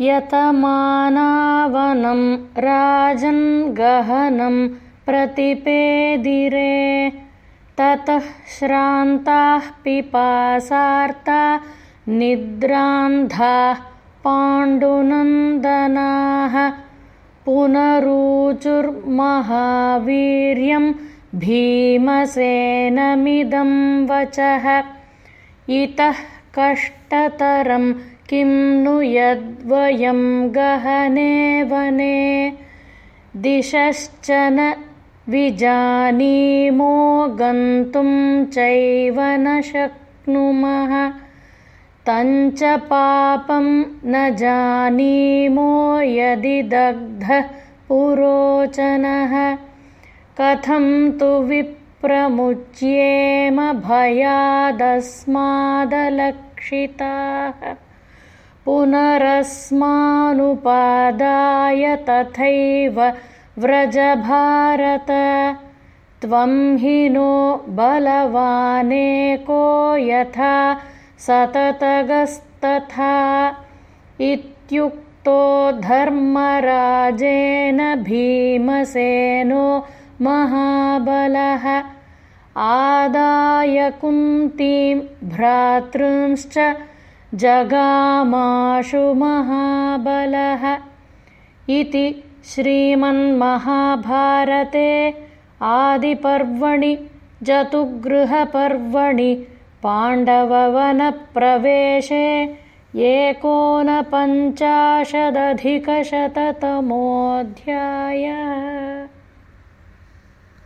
यतमानावनं राजन् गहनं प्रतिपेदिरे। ततः श्रान्ताः पिपासार्ता निद्रान्धाः पाण्डुनन्दनाः पुनरूचुर्महावीर्यं भीमसेनमिदं वचः। इतः कष्टतरं किं नु यद्वयं गहने वने? दिशश्च न विजानीमो गन्तुं चैव न शक्नुमः। तञ्च पापं न जानीमो यदि दग्धः पुरोचनः। कथं तु विप्रमुच्येम भयादस्मादलक्षिताः पुनरस्मानुपादाय तथैव व्रजभारत। त्वं हि नो बलवानेको यथा सततगस्तथा। इत्युक्तो धर्मराजेन भीमसेनो महाबलः। आदाय कुन्तीं भ्रातृंश्च जगामाशु महाबलः इति श्रीमन्महाभारते आदिपर्वणि जतुगृहपर्वणि पाण्डववनप्रवेशे एकोनपञ्चाशदधिकशततमोऽध्यायः